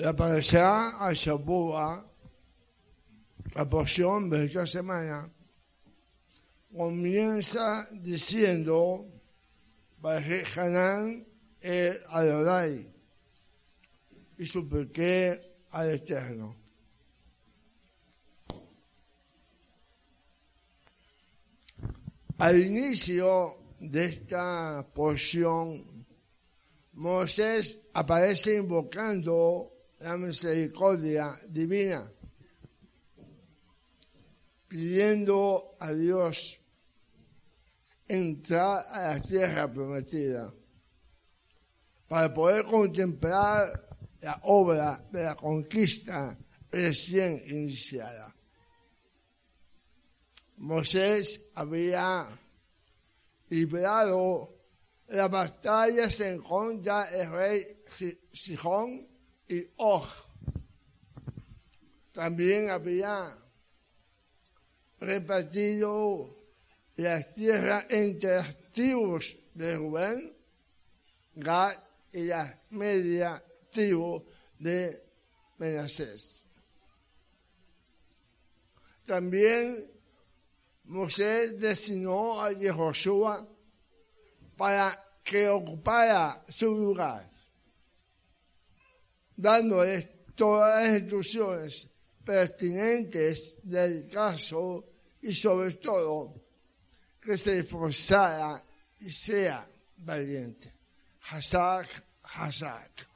La a Shabua, la porción de esta semana, comienza diciendo, Hanán el Adonai, y supliqué al Eterno. Al inicio de esta porción, Moisés aparece invocando la misericordia divina, pidiendo a Dios entrar a la tierra prometida para poder contemplar la obra de la conquista recién iniciada. Moisés había librado las batallas en contra del rey Sijón y Og. También había repartido la tierra entre las tribus de Rubén, Gad y la media tribu de Menasés. También Moisés designó a Yehoshua para que ocupara su lugar, dándole todas las instrucciones pertinentes del caso y sobre todo que se esforzara y sea valiente. Hazak, Hazak.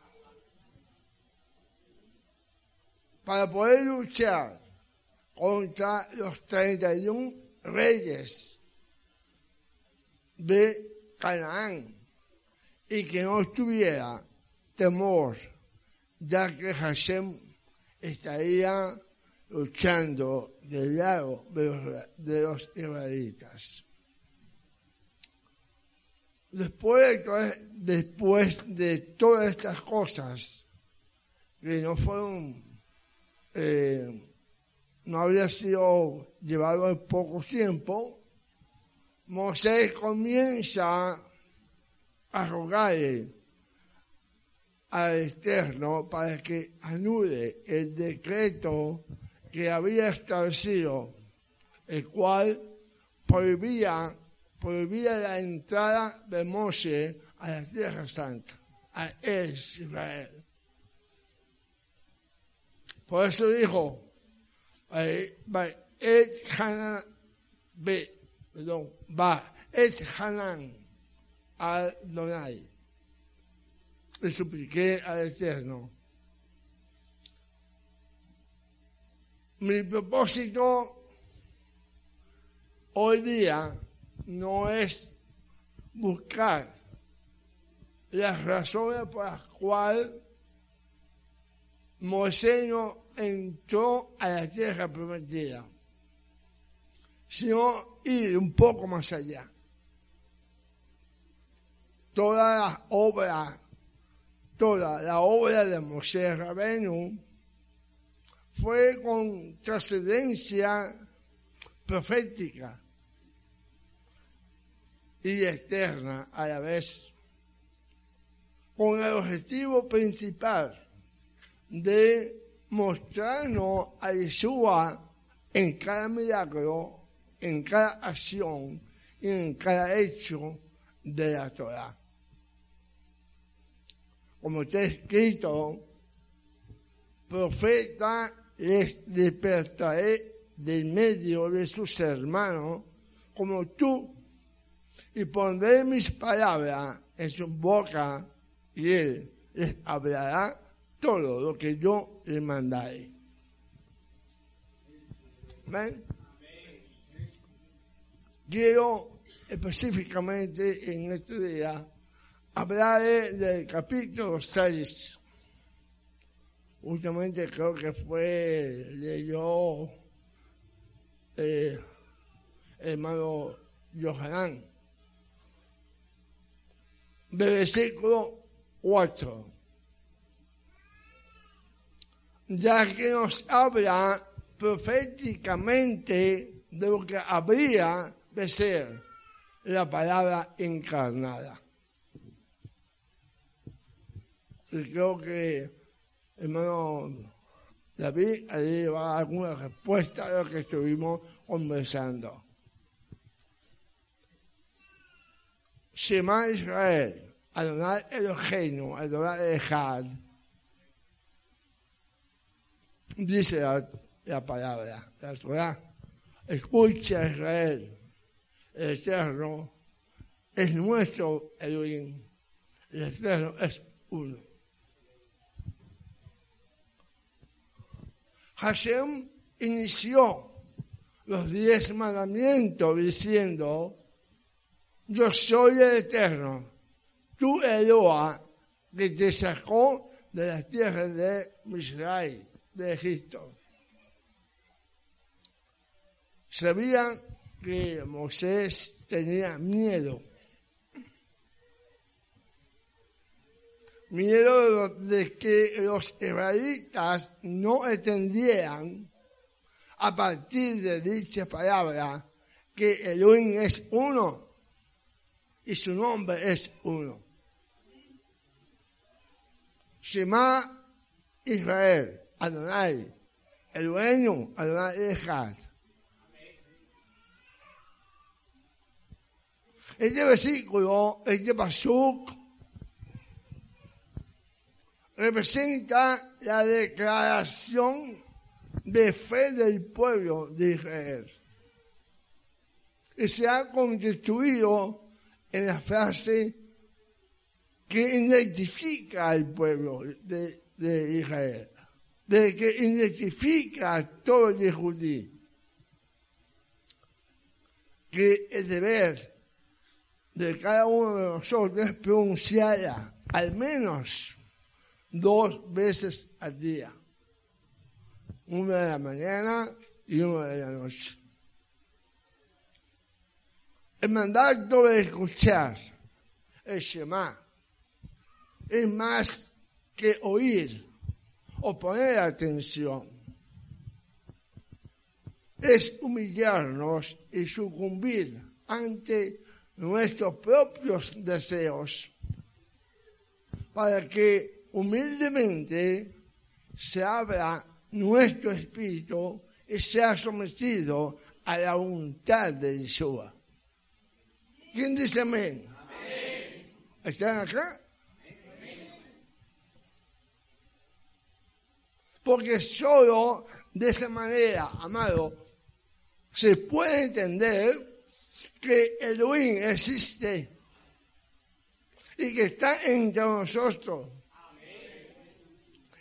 Para poder luchar contra los 31 reyes de Canaán y que no tuviera temor, ya que Hashem estaría luchando del lado de los, de israelitas. Después de, después de todas estas cosas que no fueron eh, no había sido llevado en poco tiempo, Moisés comienza a rogarle al Eterno para que anule el decreto que había establecido, el cual prohibía, prohibía la entrada de Moisés a la Tierra Santa, a Israel. Por eso dijo, by et Hanan perdón, va et Hanan al Donai. Le supliqué al Eterno. Mi propósito hoy día no es buscar las razones por las cuales Moisés no entró a la tierra prometida, sino ir un poco más allá. Toda la obra, toda la obra de Moisés Rabenu fue con trascendencia profética y eterna a la vez, con el objetivo principal de mostrarnos a Yeshua en cada milagro, en cada acción y en cada hecho de la Torah. Como está escrito, profeta les despertaré del medio de sus hermanos como tú y pondré mis palabras en su boca y él les hablará todo lo que yo le mandaré. ¿Ven? Quiero específicamente en este día hablar del capítulo 6. Últimamente creo que fue, leyó eh, hermano Johanán. Versículo 4 ya que nos habla proféticamente de lo que habría de ser la palabra encarnada. Creo que hermano David, ahí va alguna respuesta a lo que estuvimos conversando. Shema Israel, Adonai Eloheinu, Adonai Echad. Dice la, la palabra, la Torah. Escucha Israel, el Eterno es nuestro Elohim. El Eterno es uno. Hashem inició los diez mandamientos diciendo, yo soy el Eterno, tu Eloa, que te sacó de la tierra de Israel, de Egipto. Sabían que Moisés tenía miedo. Miedo de que los israelitas no entendieran a partir de dicha palabra que Elohim es uno y su nombre es uno. Shema Israel, Adonai, Elohim, Adonai Echad. Este versículo, este pasuk, representa la declaración de fe del pueblo de Israel. Y se ha constituido en la frase que identifica al pueblo de, Israel, de que identifica a todo el judío, que el deber de cada uno de nosotros es pronunciarla al menos dos veces al día, una de la mañana y una de la noche. El mandato de escuchar el Shema es más que oír o poner atención. Es humillarnos y sucumbir ante nuestros propios deseos para que humildemente se abra nuestro espíritu y sea sometido a la voluntad de Yeshua. ¿Quién dice amén? ¿Están acá? Porque solo de esa manera, amado, se puede entender que Elohim existe y que está entre nosotros.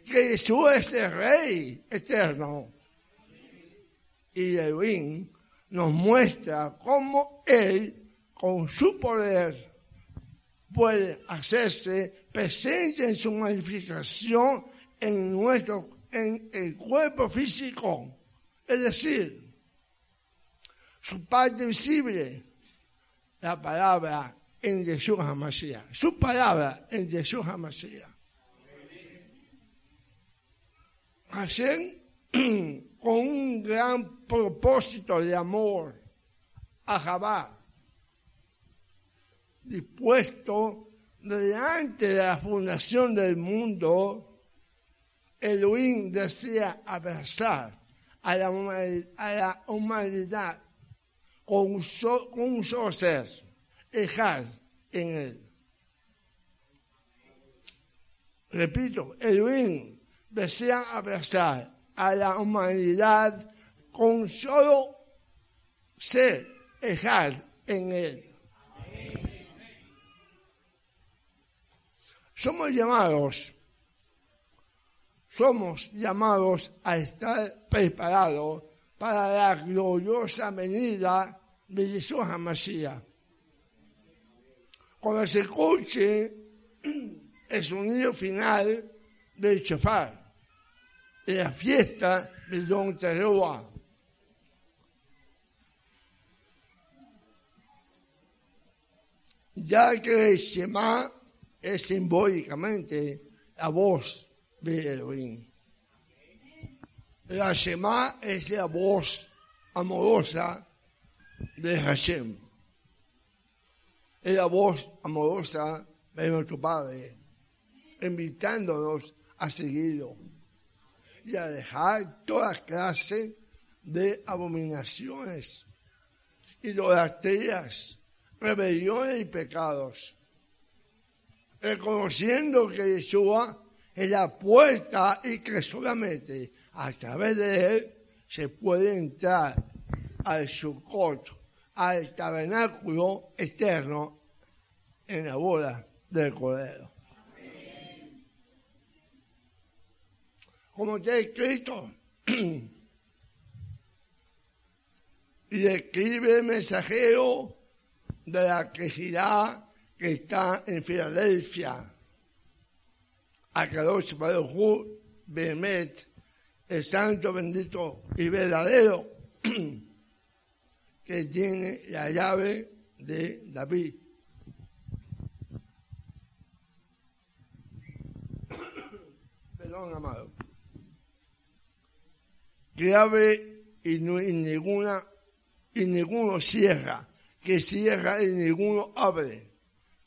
Que Jesús es el Rey eterno. Y Elohim nos muestra cómo Él con su poder puede hacerse presente en su manifestación en nuestro en el cuerpo físico, es decir, su parte visible, la palabra en Jesús Hamashiach, su palabra en Jesús Hamashiach. Hashem, con un gran propósito de amor a Jabá, dispuesto delante de la fundación del mundo, Elohim desea abrazar a la, humanidad con un, solo ser, dejar en él. Repito, Elohim desea abrazar a la humanidad con solo ser, dejar en él. Somos llamados, somos llamados a estar preparados para la gloriosa venida de Jesús Masía. Cuando se escuche el sonido final del chofar, la fiesta de Don Teroa. Ya que Shema es simbólicamente la voz de Elohim. La Shema es la voz amorosa de Hashem. Es la voz amorosa de nuestro Padre, invitándonos a seguirlo y a dejar toda clase de abominaciones, idolatrías, rebeliones y pecados, reconociendo que Yeshua es la puerta y que solamente a través de él se puede entrar al Sukkot, al tabernáculo eterno en la boda del Cordero. Como está escrito, y describe el mensajero de la quejidad que está en Filadelfia. Akadosh Baruj Behemet, el santo, bendito y verdadero, que tiene la llave de David. Perdón, amado. Llave y, no, y ninguna y ninguno cierra, que cierra y ninguno abre.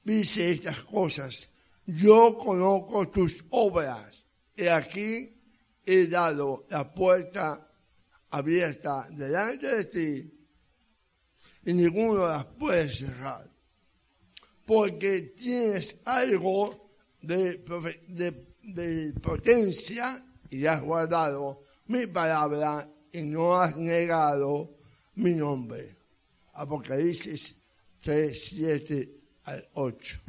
Dice estas cosas, yo conozco tus obras, y aquí he dado la puerta abierta delante de ti, y ninguno las puede cerrar, porque tienes algo de, de potencia y has guardado mi palabra y no has negado mi nombre. Apocalipsis 3, 7 al 8.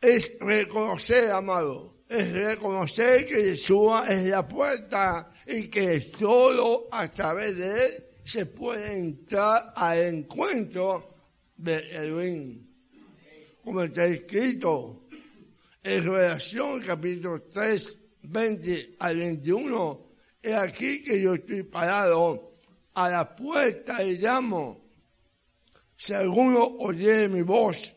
Es reconocer, amado, es reconocer que Yeshua es la puerta y que solo a través de él se puede entrar al encuentro de Elohim. Como está escrito en Revelación capítulo 3, 20 al 21, He aquí que yo estoy parado a la puerta y llamo. Si alguno oye mi voz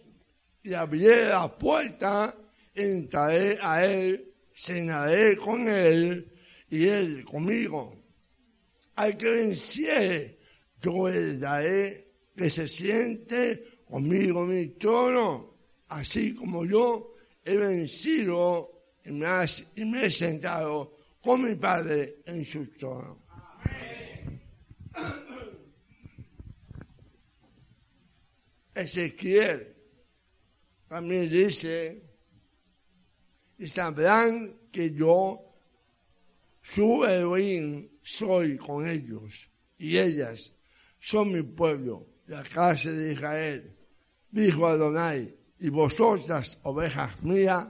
y abriere la puerta, entraré a él, cenaré con él y él conmigo. Al que venciere, yo le daré que se siente conmigo en mi trono, así como yo he vencido y me, he sentado con mi Padre en su trono. Ezequiel también dice, y sabrán que yo, su Elohim, soy con ellos, y ellas son mi pueblo, la casa de Israel. Dijo Adonai, y vosotras, ovejas mías,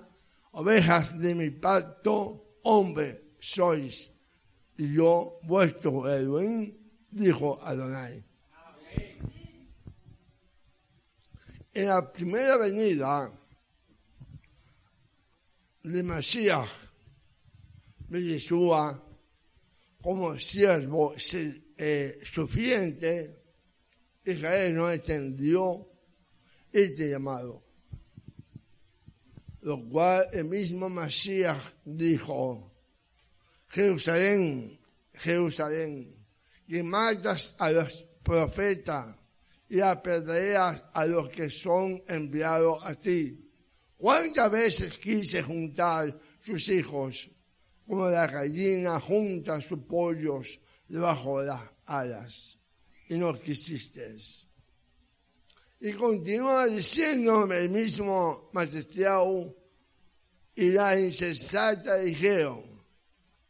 ovejas de mi pacto, hombre sois y yo vuestro Elohim, dijo Adonai. En la primera venida de Mashiach, de Yeshua, como siervo eh, suficiente, Israel no entendió este llamado. Lo cual el mismo Mashiach dijo, Jerusalén, Jerusalén, que matas a los profetas y apedreas a los que son enviados a ti. ¿Cuántas veces quise juntar sus hijos, como la gallina junta sus pollos debajo de las alas, y no quisiste? Y continúa diciendo el mismo magistrado, y la insensata dijeron,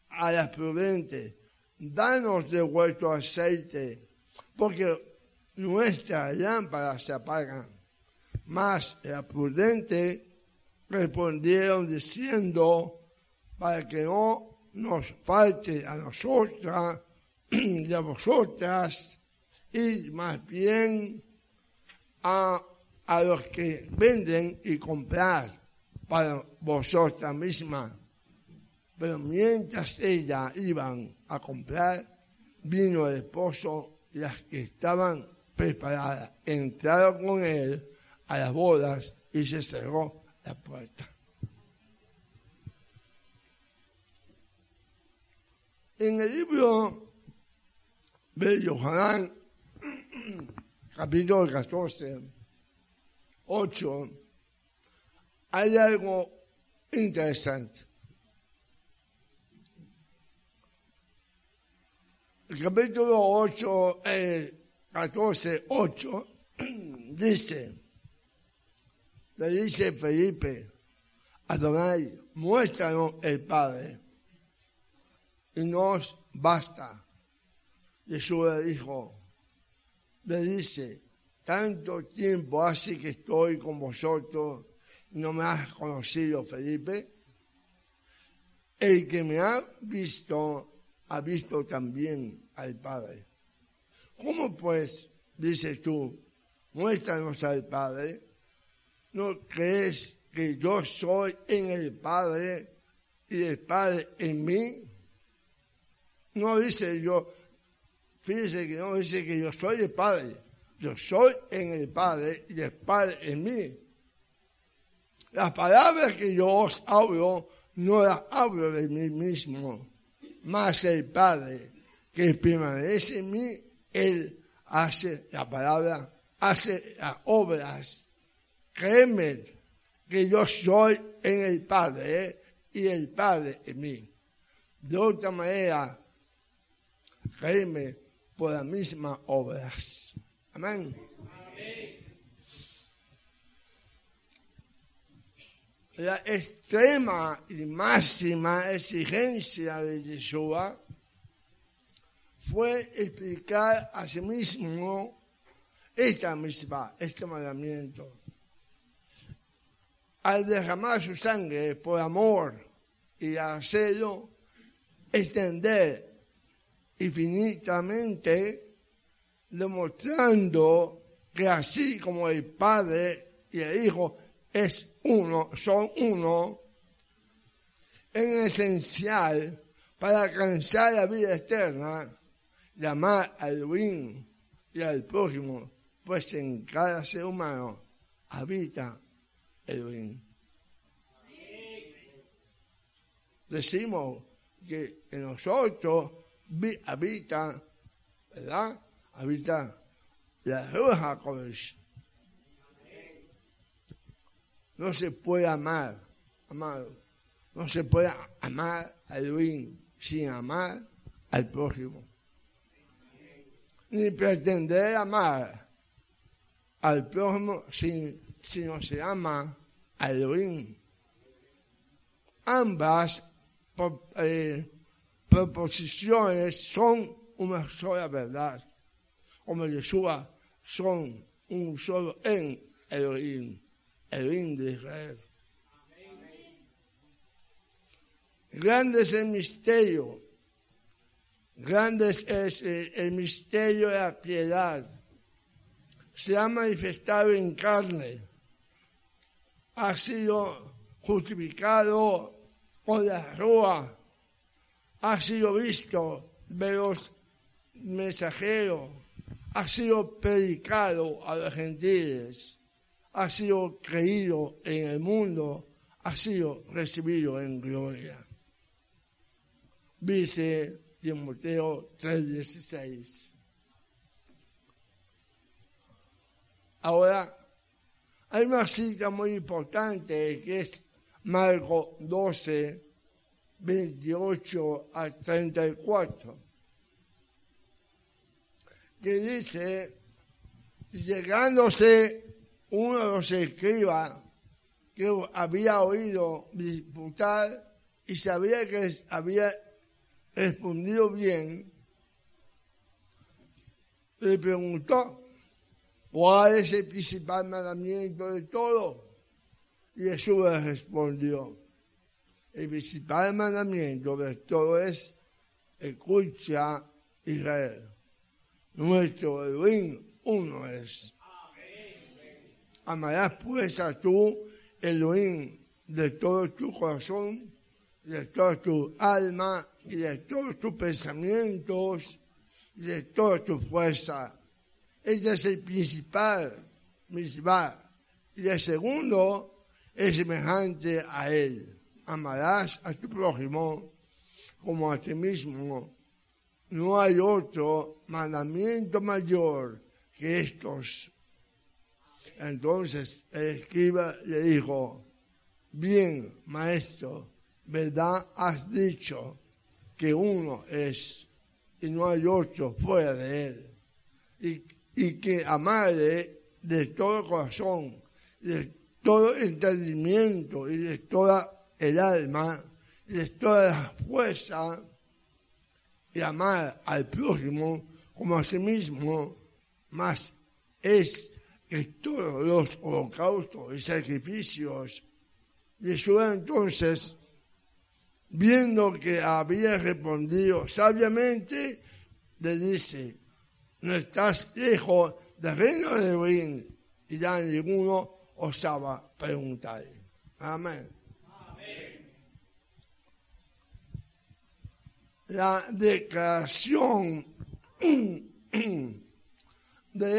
a las prudentes, danos de vuestro aceite, porque nuestras lámparas se apagan. Mas la prudente respondieron diciendo, para que no nos falte a nosotras y a vosotras, y más bien a, a los que venden y comprar para vosotras mismas pero mientras ellas iban a comprar, vino el esposo las que estaban preparadas entraron con él a las bodas y se cerró la puerta. En el libro de Yohanan, capítulo 14, 8, hay algo interesante. Capítulo 8, eh, 14, 8, dice, le dice Felipe, Adonai, muéstranos el Padre, y nos basta. Jesús le dijo, le dice, tanto tiempo hace que estoy con vosotros, no me has conocido, Felipe. El que me ha visto, ha visto también al Padre. ¿Cómo pues, dices tú, muéstranos al Padre? ¿No crees que yo soy en el Padre y el Padre en mí? No dice yo, fíjese que no dice que yo soy el Padre, yo soy en el Padre y el Padre en mí. Las palabras que yo os hablo, no las hablo de mí mismo, más el Padre que permanece en mí, Él hace la palabra, hace las obras. Créeme que yo soy en el Padre y el Padre en mí. De otra manera, créeme por las mismas obras. Amén. La extrema y máxima exigencia de Yeshua fue explicar a sí mismo esta misma, este mandamiento. Al derramar su sangre por amor y hacerlo extender infinitamente, demostrando que así como el Padre y el Hijo es uno, son uno, en esencial para alcanzar la vida eterna, llamar al win y al prójimo, pues en cada ser humano habita el win. Decimos que en nosotros habita, ¿verdad? Habita la roja Kodesh. No se puede amar, amado. No se puede amar al win sin amar al prójimo. Ni pretender amar al prójimo sin, si no se ama al win. Ambas eh, proposiciones son una sola verdad. Como Yeshua son un solo en Elohim, Elohim de Israel. Grande es el misterio, grande es el, misterio de la piedad. Se ha manifestado en carne, ha sido justificado por la Rúa ha sido visto de los mensajeros, ha sido predicado a los gentiles, ha sido creído en el mundo, ha sido recibido en gloria. Dice Timoteo 3:16. Ahora, hay una cita muy importante que es Marco 12, 28 a 34, que dice, llegándose uno de los escribas que había oído disputar y sabía que había respondido bien, le preguntó, ¿cuál es el principal mandamiento de todo? Y Jesús le respondió, el principal mandamiento de todo es escucha Israel. Nuestro Elohim uno es. Amarás pues a tú Elohim de todo tu corazón, de toda tu alma y de todos tus pensamientos y de toda tu fuerza. Este es el principal principal. Y el segundo es semejante a él amarás a tu prójimo como a ti mismo. No hay otro mandamiento mayor que estos. Entonces el escriba le dijo, bien, maestro, verdad has dicho que uno es y no hay otro fuera de él. Y, que amarle de todo corazón, de todo entendimiento y de toda el alma de toda la fuerza y al prójimo como a sí mismo, más es que todos los holocaustos y sacrificios Yeshua entonces, viendo que había respondido sabiamente, le dice, no estás lejos del reino de Elohim y ya ninguno osaba preguntar. Amén. La declaración de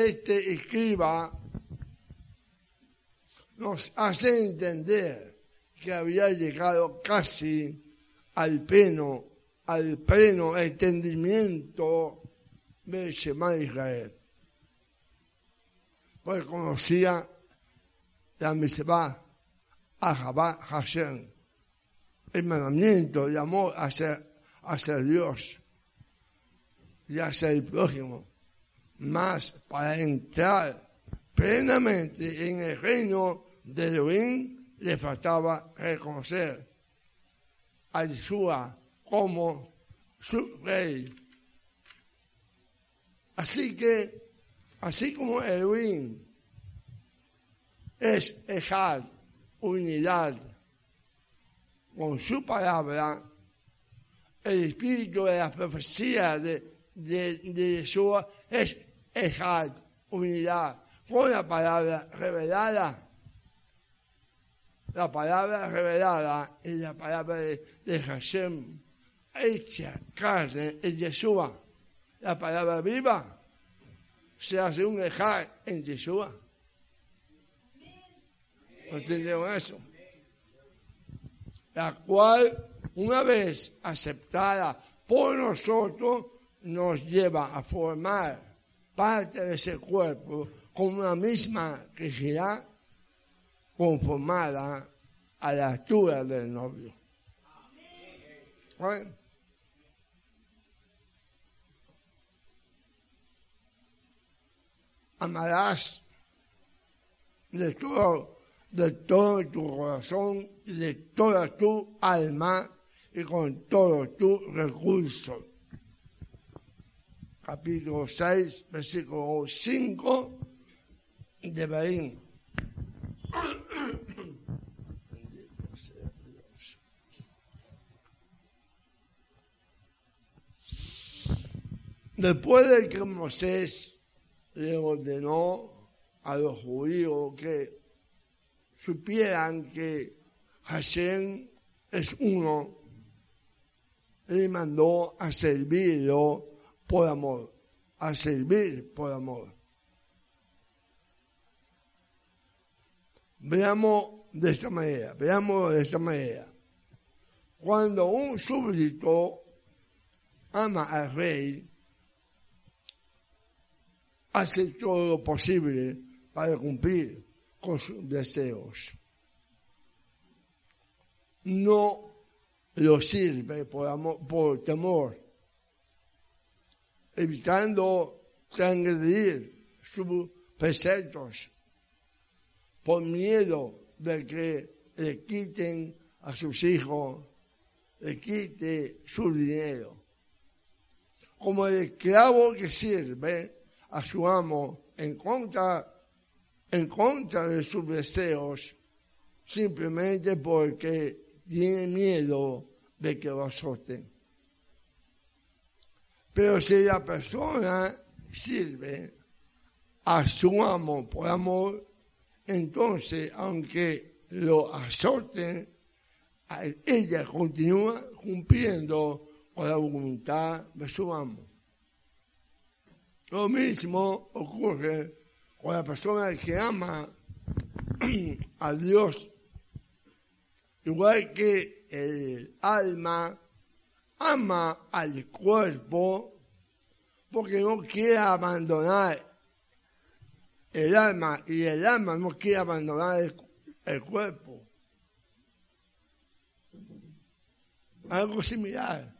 este escriba nos hace entender que había llegado casi al pleno, al pleno entendimiento de Shema Israel. Porque conocía la misma Ahabá Hashem, el mandamiento de amor hacia, hacia Dios y hacia el prójimo, más para entrar plenamente en el reino de Elohim le faltaba reconocer a Yeshua como su rey. Así que, así como Elohim es Ejad, unidad, con su palabra, el espíritu de la profecía de, de, de Yeshua es Ejad, unidad, con la palabra revelada la palabra revelada y la palabra de, Hashem hecha carne en Yeshua. La palabra viva se hace un ejad en Yeshua. ¿Entendemos eso? La cual, una vez aceptada por nosotros, nos lleva a formar parte de ese cuerpo con una misma rigidez conformada a la altura del novio. Amarás de todo, de todo tu corazón y de toda tu alma y con todo tu recurso. Capítulo 6, versículo 5 de Berín. Después de que Moisés le ordenó a los judíos que supieran que Hashem es uno, le mandó a servirlo por amor, a servir por amor. Veamos de esta manera, veamos de esta manera. Cuando un súbdito ama al rey, hace todo lo posible para cumplir con sus deseos. No lo sirve por, por temor, evitando transgredir sus preceptos por miedo de que le quiten a sus hijos, le quite su dinero. Como el esclavo que sirve a su amo en contra, en contra de sus deseos, simplemente porque tiene miedo de que lo azoten. Pero si la persona sirve a su amo por amor, entonces, aunque lo azoten, ella continúa cumpliendo con la voluntad de su amo. Lo mismo ocurre con la persona que ama a Dios, igual que el alma ama al cuerpo porque no quiere abandonar el alma y el alma no quiere abandonar el, cuerpo. algo similar.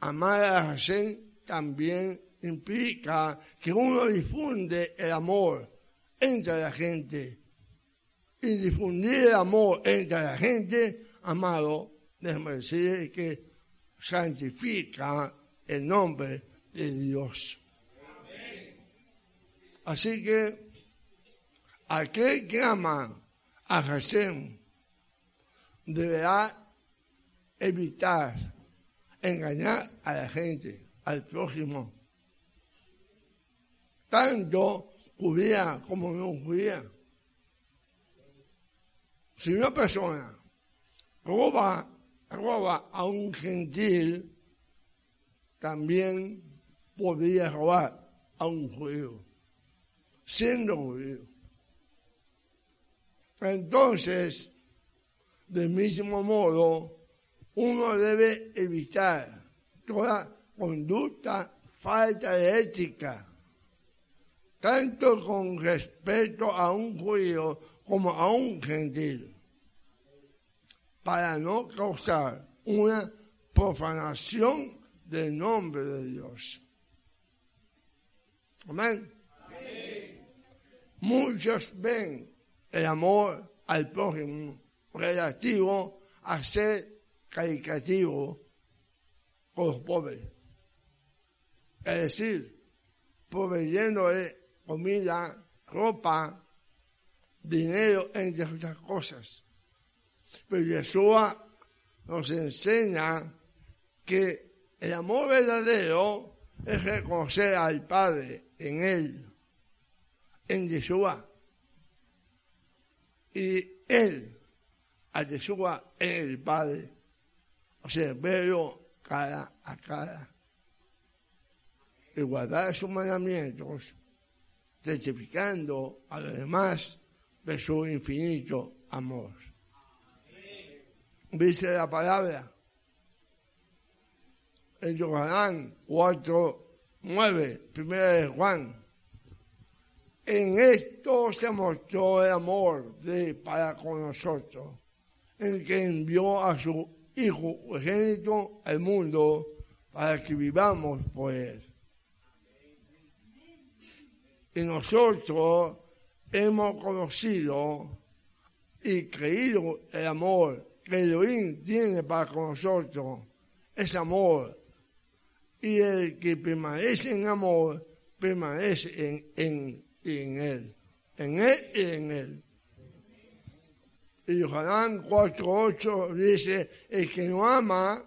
Amar a Hashem también implica que uno difunde el amor entre la gente. Y difundir el amor entre la gente, amado, déjame decir que santifica el nombre de Dios. Así que aquel que ama a Hashem deberá evitar engañar a la gente, al prójimo, tanto judía como no judía. Si una persona roba, roba a un gentil, también podría robar a un judío, siendo judío. Entonces, del mismo modo, uno debe evitar toda conducta falta de ética, tanto con respecto a un judío como a un gentil, para no causar una profanación del nombre de Dios. Amén. Muchos ven el amor al prójimo relativo a ser caricativo con los pobres. Es decir, proveyéndole comida, ropa, dinero, entre otras cosas. Pero Yeshua nos enseña que el amor verdadero es reconocer al Padre en Él, en Yeshua. Y Él, a Yeshua en el Padre. O sea, verlo cara a cara. Y guardar sus mandamientos, testificando a los demás de su infinito amor. Dice la palabra en Yohanan 4, 9, primera de Juan. En esto se mostró el amor de para con nosotros, en que envió a su Hijo genito al mundo para que vivamos por él. Y nosotros hemos conocido y creído el amor que Elohim tiene para con nosotros, ese amor y el que permanece en amor, permanece en, en, en él, en él y en él. Y Johanán 4.8 dice, el que no ama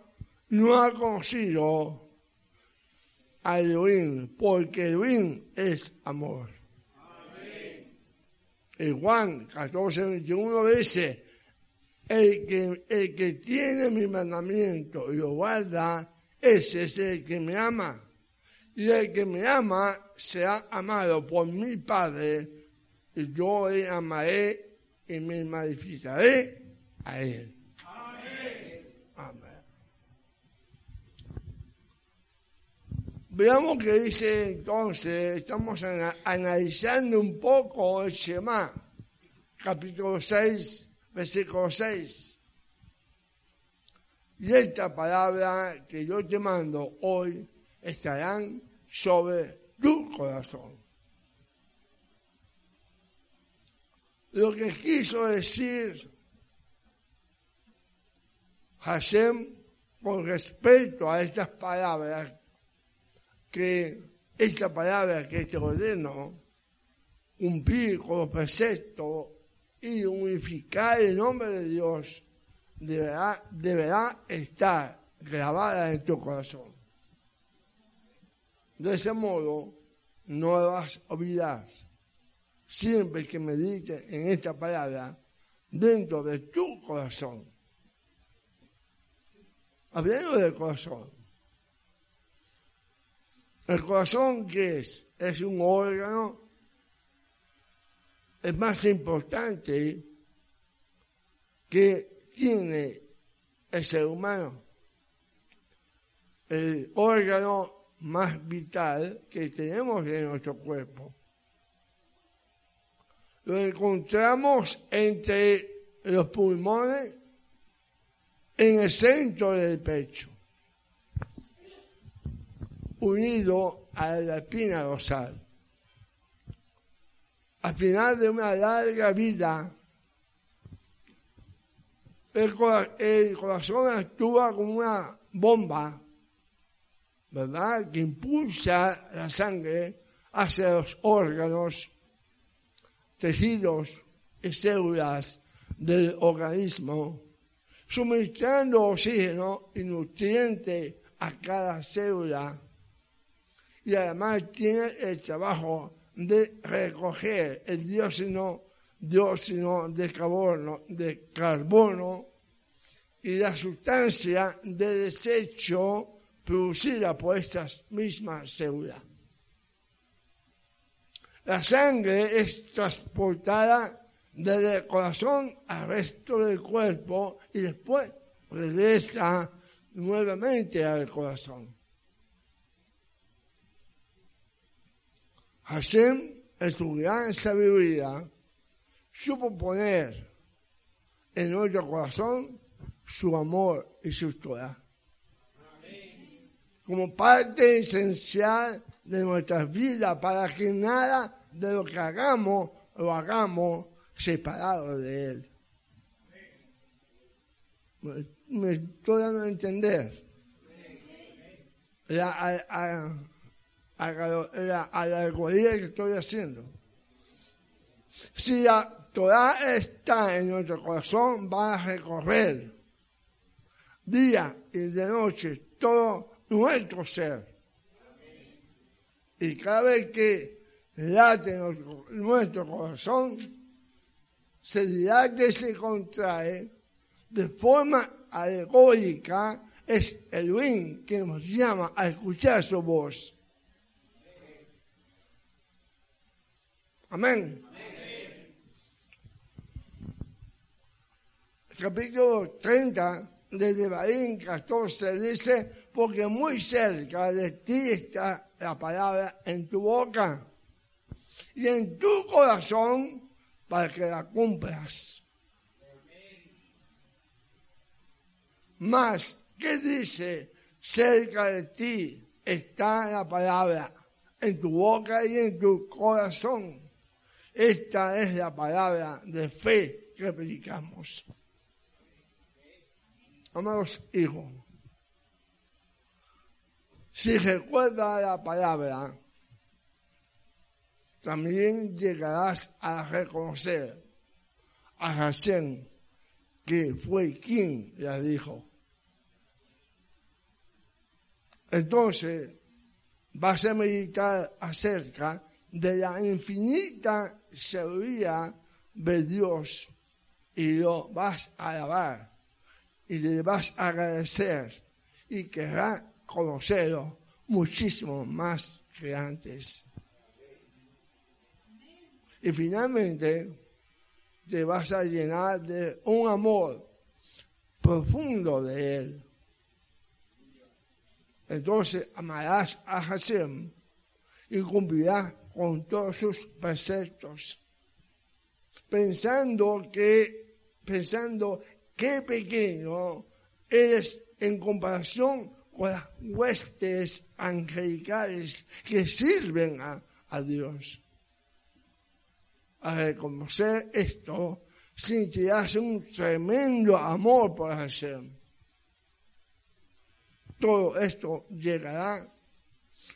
no ha conocido a Elohim, porque Elohim es amor. Y Juan 14.21 dice, el que, el que tiene mi mandamiento y lo guarda, ese es el que me ama. Y el que me ama se ha amado por mi Padre, y yo le amaré y me manifestaré a él. Amén. Amén. Veamos que dice entonces, estamos analizando un poco el Shema, capítulo 6, versículo 6. Y esta palabra que yo te mando hoy estarán sobre tu corazón. Lo que quiso decir Hashem con respecto a estas palabras, que esta palabra que te ordeno, cumplir con los preceptos y unificar el nombre de Dios, deberá, estar grabada en tu corazón. De ese modo, no vas a olvidar. Siempre que medites en esta palabra, dentro de tu corazón. Hablando del corazón. El corazón, ¿qué es? Es un órgano, es más importante que tiene el ser humano. El órgano más vital que tenemos en nuestro cuerpo. Lo encontramos entre los pulmones en el centro del pecho, unido a la espina dorsal. Al final de una larga vida, el, corazón actúa como una bomba, ¿verdad? Que impulsa la sangre hacia los órganos, tejidos y células del organismo, suministrando oxígeno y nutrientes a cada célula. Y además tiene el trabajo de recoger el dióxido, dióxido de carbono, de carbono y la sustancia de desecho producida por estas mismas células. La sangre es transportada desde el corazón al resto del cuerpo y después regresa nuevamente al corazón. Hashem, su gran sabiduría, supo poner en nuestro corazón su amor y su Torah. Como parte esencial de nuestras vidas para que nada de lo que hagamos lo hagamos separado de Él. Me estoy dando a entender. La, alegoría que estoy haciendo. Si la Torah está en nuestro corazón, va a recorrer día y de noche todo nuestro ser. Y cada vez que late nuestro, nuestro corazón, que se contrae de forma alegórica, es el win que nos llama a escuchar su voz. Amén. capítulo 30 de Devarim 14 dice, porque muy cerca de ti está la palabra en tu boca y en tu corazón para que la cumplas. Más, ¿qué dice? Cerca de ti está la palabra, en tu boca y en tu corazón. Esta es la palabra de fe que predicamos. Amados hijos, si recuerda la palabra, también llegarás a reconocer a Hashem, que fue quien la dijo. Entonces, vas a meditar acerca de la infinita sabiduría de Dios y lo vas a alabar y le vas a agradecer y querrás conocerlo muchísimo más que antes. Y finalmente te vas a llenar de un amor profundo de Él. Entonces amarás a Hashem y cumplirás con todos sus preceptos, pensando que, pensando qué pequeño eres en comparación con las huestes angelicales que sirven a, Dios a reconocer esto, sentirás un tremendo amor por Hashem. Todo esto llegará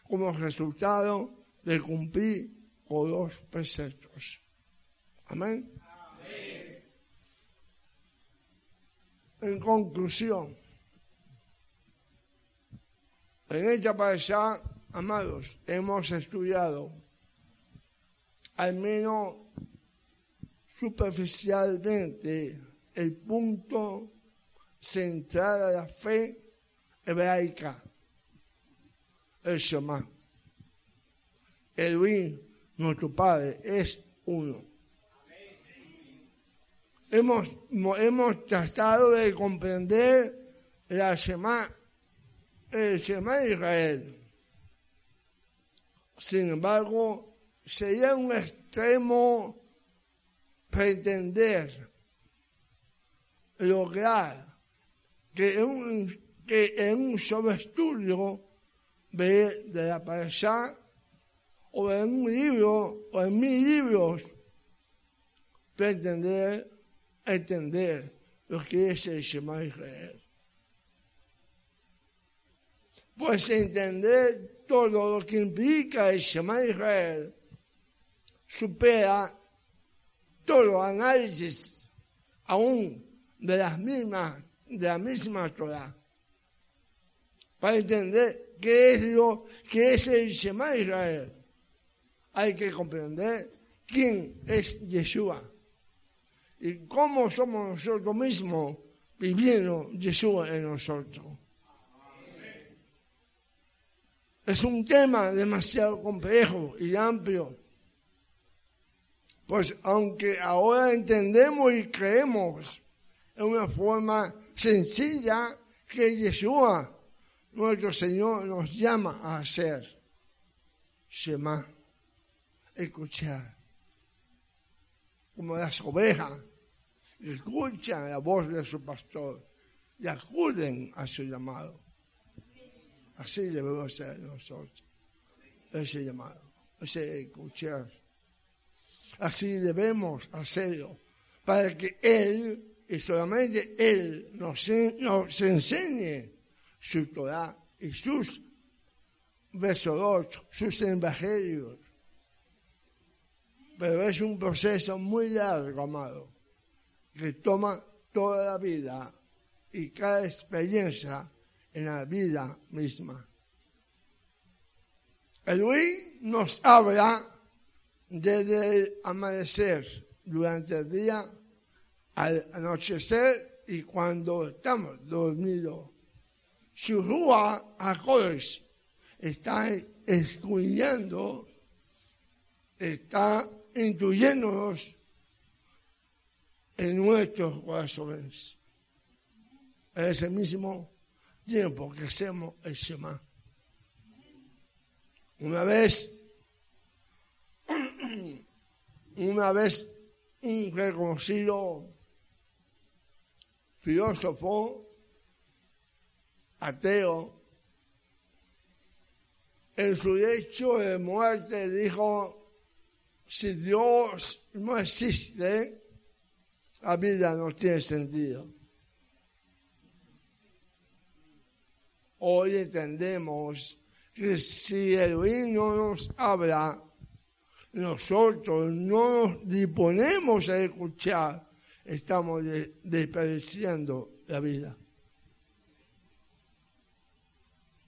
como resultado de cumplir con los preceptos. Amén. En conclusión, en esta pasada, amados, hemos estudiado al menos superficialmente el punto central de la fe hebraica, el Shema. El nuestro Padre, es uno. Hemos, hemos tratado de comprender la Shema, el Shema de Israel. Sin embargo, sería un extremo pretender lograr que en un, que en un solo estudio ve de la allá o en un libro o en mil libros pretender entender lo que es el Shema Israel. Pues entender todo lo que implica el Shema Israel supera todo análisis aún de las mismas, de la misma Torah. Para entender qué es lo que es el Shema Israel, hay que comprender quién es Yeshua y cómo somos nosotros mismos viviendo Yeshua en nosotros. Es un tema demasiado complejo y amplio. Pues aunque ahora entendemos y creemos en una forma sencilla que Yeshua, nuestro Señor, nos llama a hacer. Shema, escuchar. Como las ovejas escuchan la voz de su pastor y acuden a su llamado. Así debemos ser nosotros. Ese llamado, ese escuchar. Así debemos hacerlo para que Él, y solamente Él, nos, nos enseñe su Torah y sus versos, sus evangelios. Pero es un proceso muy largo, amado, que toma toda la vida y cada experiencia en la vida misma. El nos habla desde el amanecer, durante el día, al anochecer y cuando estamos dormidos. Su rúa Kodesh está escudriñando, está intuyéndonos en nuestros corazones. En ese mismo tiempo que hacemos el Shema. Una vez, una vez un reconocido filósofo ateo en su lecho de muerte dijo, si Dios no existe, la vida no tiene sentido. hoy entendemos que si el no nos habla, nosotros no nos disponemos a escuchar, estamos desperdiciando la vida.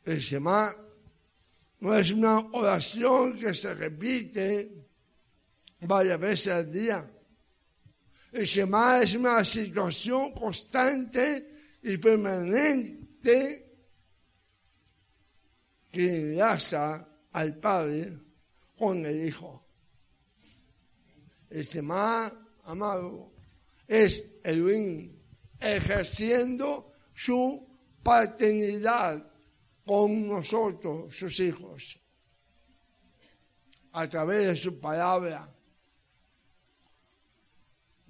El Shema no es una oración que se repite varias veces al día. El Shema es una situación constante y permanente que enlaza al Padre con el Hijo. El más amado es el bien ejerciendo su paternidad con nosotros, sus hijos, a través de su palabra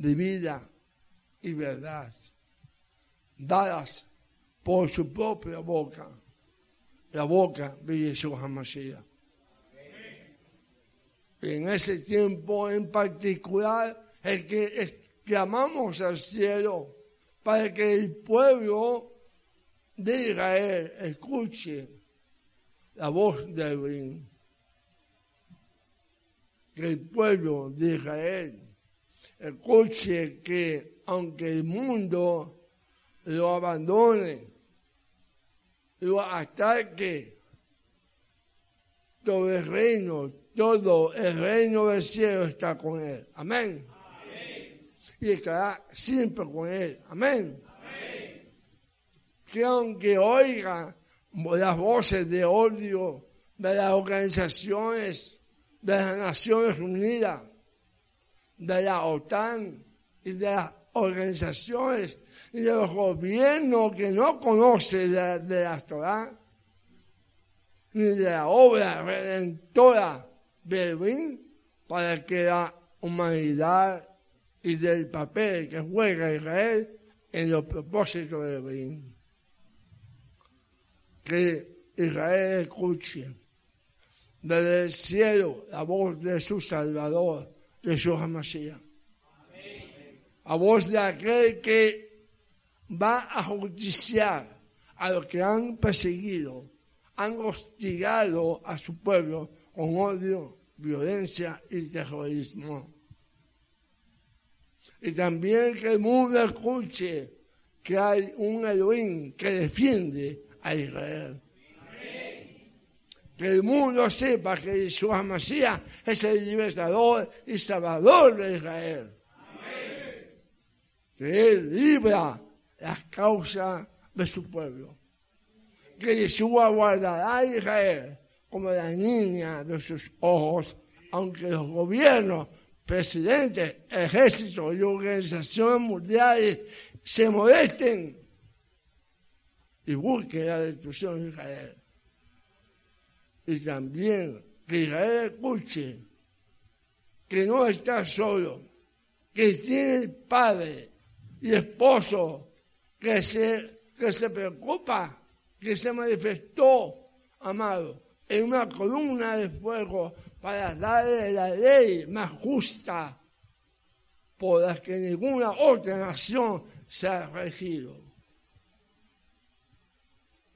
de vida y verdad, dadas por su propia boca la boca de Jesús Hamashiach. En ese tiempo en particular, el que clamamos al cielo para que el pueblo de Israel escuche la voz del bien. Que el pueblo de Israel escuche que aunque el mundo lo abandone, lo ataque. Todo el reino, todo el reino del cielo está con él. Amén. Y estará siempre con él. Amén. Que aunque oiga las voces de odio de las organizaciones de las Naciones Unidas, de la OTAN y de las organizaciones y de los gobiernos que no conocen de, la Torah, ni de la obra redentora del bien, para que la humanidad y del papel que juega Israel en los propósitos del bien. que Israel escuche desde el cielo la voz de su Salvador, de su Hamashiach. A voz de aquel que va a justiciar a los que han perseguido, han hostigado a su pueblo con odio, violencia y terrorismo. Y también que el mundo escuche que hay un Elohim que defiende a Israel. Que el mundo sepa que su Masías es el libertador y salvador de Israel. Que Él libra las causas de su pueblo. Que Yeshua guardará a Israel como la niña de sus ojos, aunque los gobiernos, presidentes, ejércitos y organizaciones mundiales se molesten y busquen la destrucción de Israel. Y también que Israel escuche que no está solo, que tiene padre y esposo que se, que se preocupa, que se manifestó, amado, en una columna de fuego para darle la ley más justa por la que ninguna otra nación se ha regido.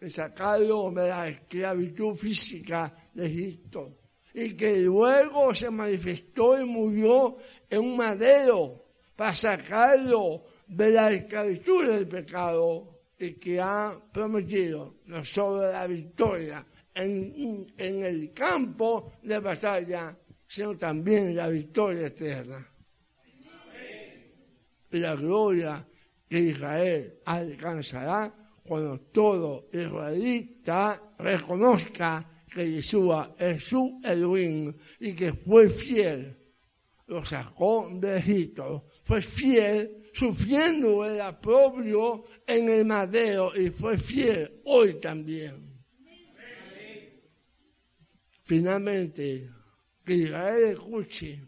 Sacarlo de la esclavitud física de Egipto y que luego se manifestó y murió en un madero para sacarlo de la esclavitud del pecado y que ha prometido no solo la victoria en, el campo de batalla, sino también la victoria eterna. La gloria que Israel alcanzará cuando todo israelita reconozca que Yeshua es su Elohim y que fue fiel. Lo sacó de Egipto, fue fiel sufriendo el aprobio en el madero y fue fiel hoy también. Finalmente, que Israel escuche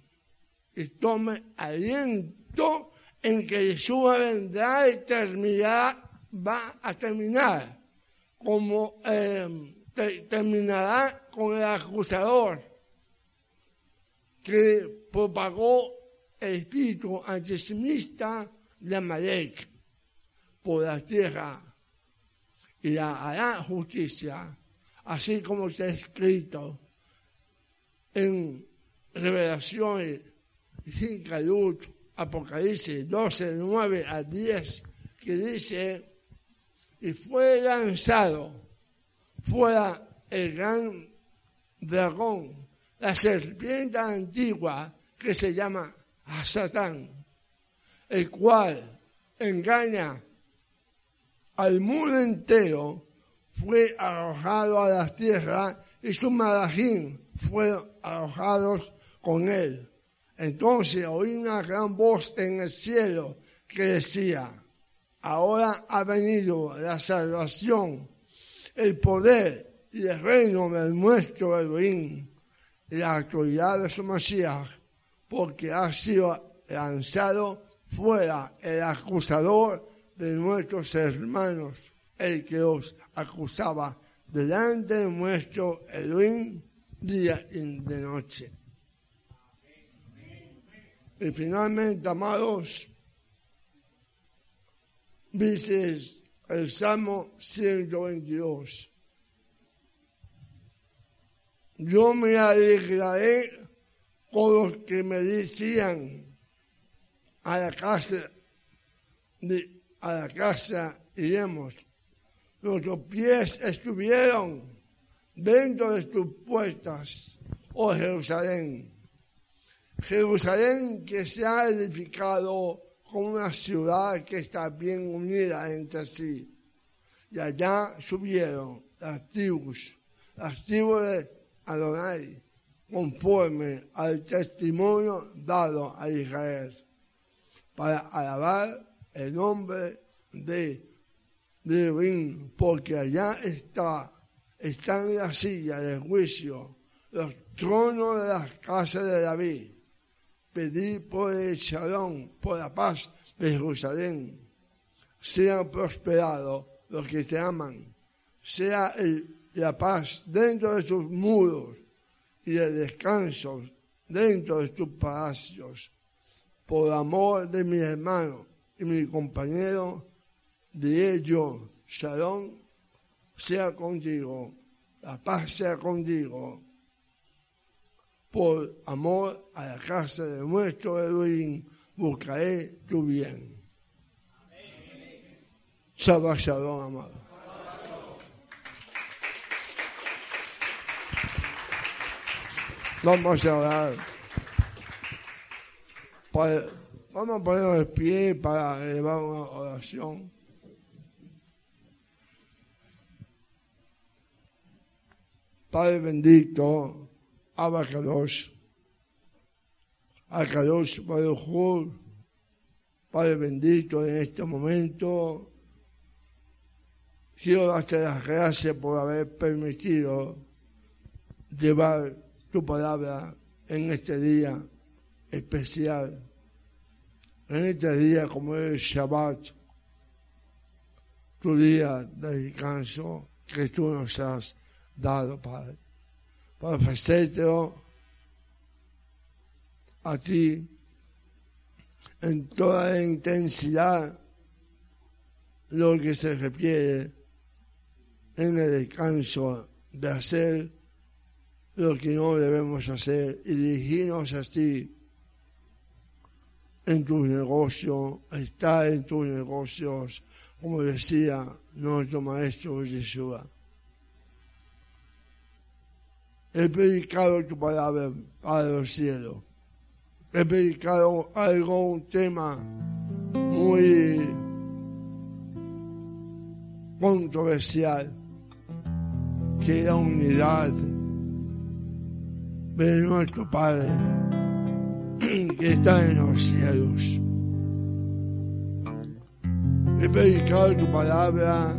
y tome aliento en que Jesús vendrá y terminará, va a terminar como em, terminará con el acusador que propagó el espíritu antisemita de Amalek por la tierra y la hará justicia, así como está escrito en Revelación y Apocalipsis 12, 9 a 10, que dice, y fue lanzado fuera el gran dragón, la serpiente antigua que se llama Satán, el cual engaña al mundo entero, fue arrojado a la tierra y su malajín fueron arrojados con él. Entonces oí una gran voz en el cielo que decía, ahora ha venido la salvación, el poder y el reino de nuestro Elohim la autoridad de su Mesías, porque ha sido lanzado fuera el acusador de nuestros hermanos, el que os acusaba delante de nuestro Elohim día y de noche. Y finalmente, amados, dice el Salmo 122. Yo me alegraré con los que me decían a la casa, de, a la casa iremos. Nuestros pies estuvieron dentro de tus puertas, oh Jerusalén. Jerusalén que se ha edificado como una ciudad que está bien unida entre sí. Y allá subieron las tribus, las tribus de Adonai, conforme al testimonio dado a Israel, para alabar el nombre de Divin, porque allá está están en la silla del juicio, los tronos de las casas de David. Pedir por el shalom, por la paz de Jerusalén. Sean prosperados los que te aman, sea la paz dentro de sus muros y el descanso dentro de tus palacios. Por amor de mis hermanos y mi compañero, de ellos, Shalom sea contigo, la paz sea contigo. Por amor a la casa de nuestro Elohim, buscaré tu bien. Shabbat Shalom, amado. Vamos a orar. vamos a ponernos de pie para elevar una oración. Padre bendito, Abacados, Abacados, Padre Jur, Padre bendito, en este momento quiero darte las gracias por haber permitido llevar tu palabra en este día especial, en este día como es Shabbat, tu día de descanso que tú nos has dado, Padre, para ofrecértelo a ti en toda la intensidad lo que se refiere en el descanso de hacer lo que no debemos hacer y dirigirnos a ti en tus negocios, estar en tus negocios, como decía nuestro maestro Jesús. He predicado tu palabra, Padre del cielo. He predicado algo, un tema muy controversial, que es la unidad de nuestro Padre que está en los cielos. He predicado tu palabra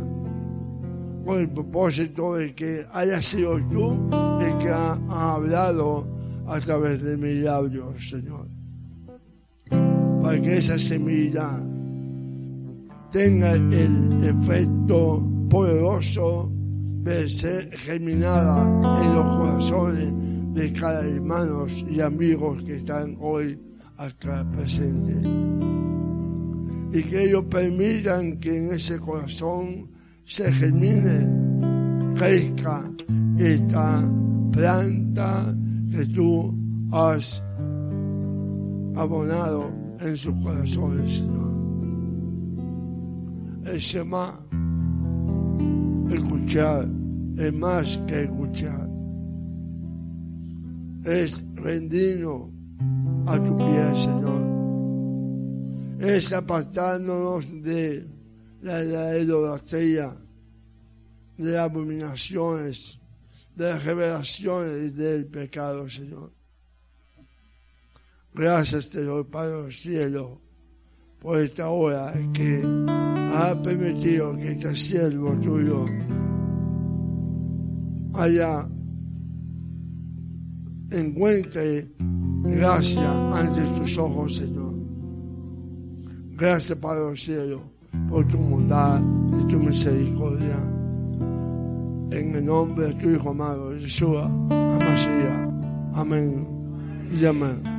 con el propósito de que haya sido tú ha, hablado a través de mis labios, Señor. Para que esa semilla tenga el efecto poderoso de ser germinada en los corazones de cada hermanos y amigos que están hoy acá presentes. Y que ellos permitan que en ese corazón se germine, crezca esta planta que tú has abonado en sus corazones, Señor. El escuchar, es más que escuchar es rendirnos a tu pie, Señor. Es apartándonos de la, la idolatría, de abominaciones, de revelaciones del pecado, Señor. Gracias, Señor Padre del cielo, por esta hora que ha permitido que este siervo tuyo haya encuentre gracia ante tus ojos, Señor. Gracias, Padre del cielo, por tu bondad y tu misericordia. En el nombre de tu Hijo amado, Jesús, Amasía. Amén y amén.